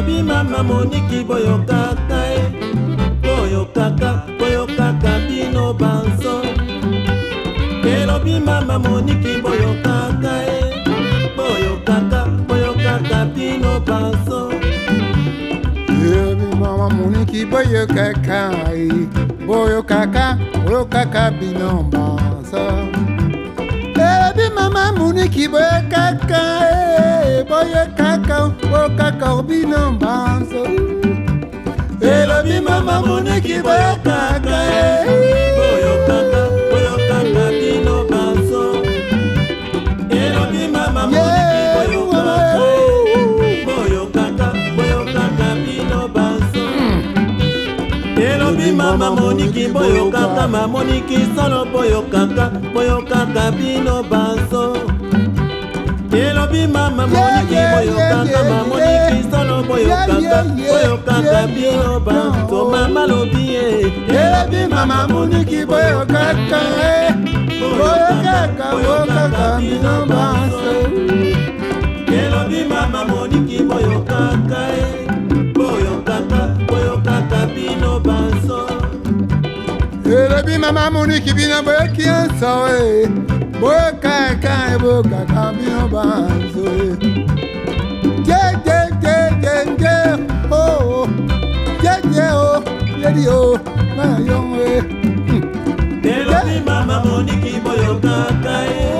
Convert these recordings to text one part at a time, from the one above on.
lobi mama moniki boyokaka e boyokaka boyokaka bino banso elobi mama moniki boyokaka e boyokaka boyokaka bino banso elobi mama moniki boyokaka e boyokaka boyokaka bino banso mama moniki eh, boye kaka boye kaka okaka obino mbanzo elobi mama moniki boye kaka solo mamoniki boyo kaka mamoniki solo boyo kaka boyo kaka bino banso elobi mama moniki boyo kaka mamoniki solo boyo kaka boyo kaka bino banso mama lobi ye eh, eh. elobi mama moniki boyo eh. kaka boyo kaka boyo kaka bino banso elobi mama moniki boyo kaka mama muni kibina boyeki ansa e boyeka eka ebokaka bino banzo e jejejejeje o jeje o yeli o oh, ma e. Delo hmm. ni mama muni kiboyokaka e.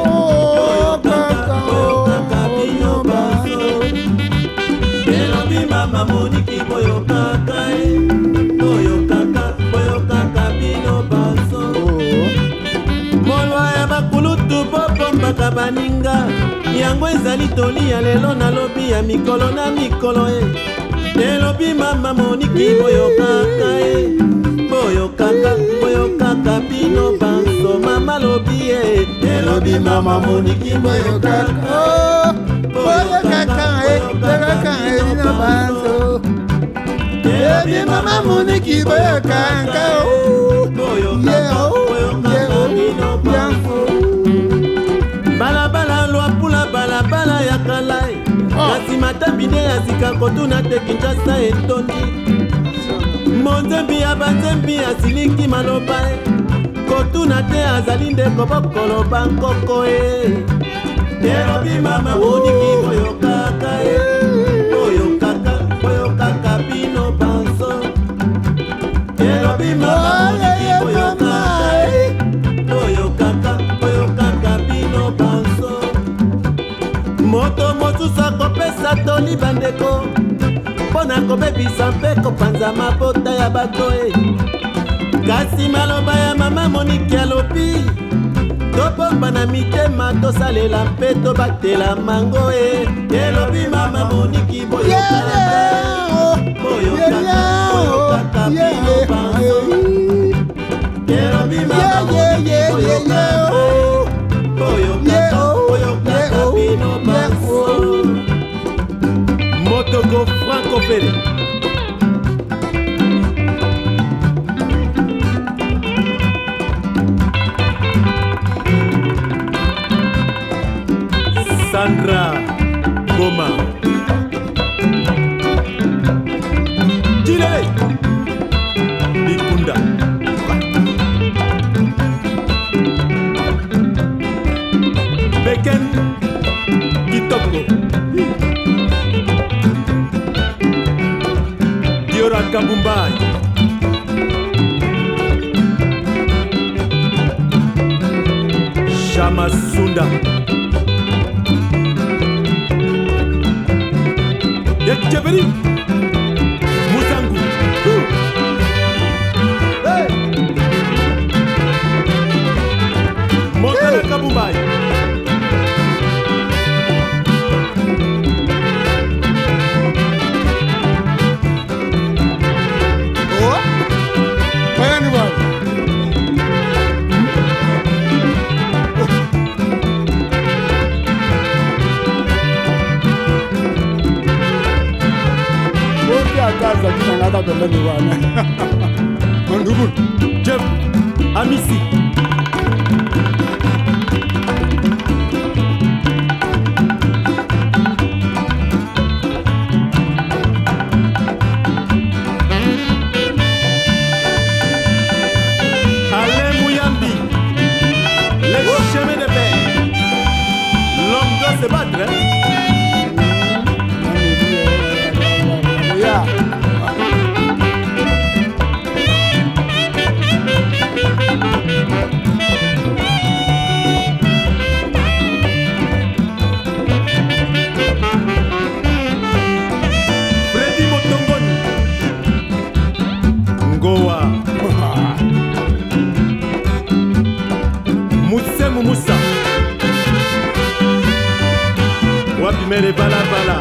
ya baninga yango ezali tolia lelo nalobi ya mikolo na mikolo e elobi mama moniki boyokaka e boyokaka boyokaka bino banso mama lobi e eh. elobi mama moniki boyokaka boyokaka boyokaka elina banso elobi mama moniki boyokaka oh. yeo oh. ata bine azika kotuna te kinshasa etondi monzembi ya banzembi asiliki maloba e. kotuna te azali ndeko bokoloba nkoko e elobi mama odiki koyokaka e mpo na kobebisa mpe kopanza mabota ya bato e kasi maloba ya mama moniki alobi tobomba na mitema tosalela mpe tobatela mango e elobi mama moniki boy Franco Pérez Sandra makambo mbai shamasunda yekceveri ata tolenge wana mandubulu jeb amisi se battre. Hein? bere balabala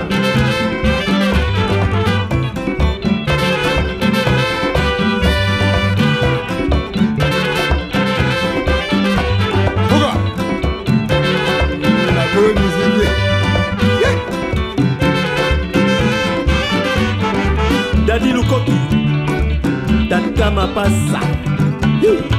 dadi lukoki tatama pasa yeah.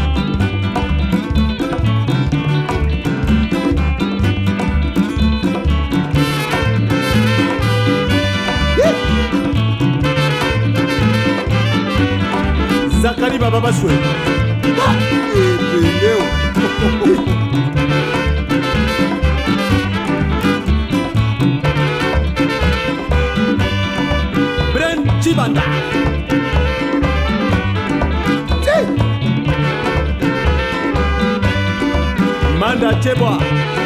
baba baswe bren cibanda manda ceboa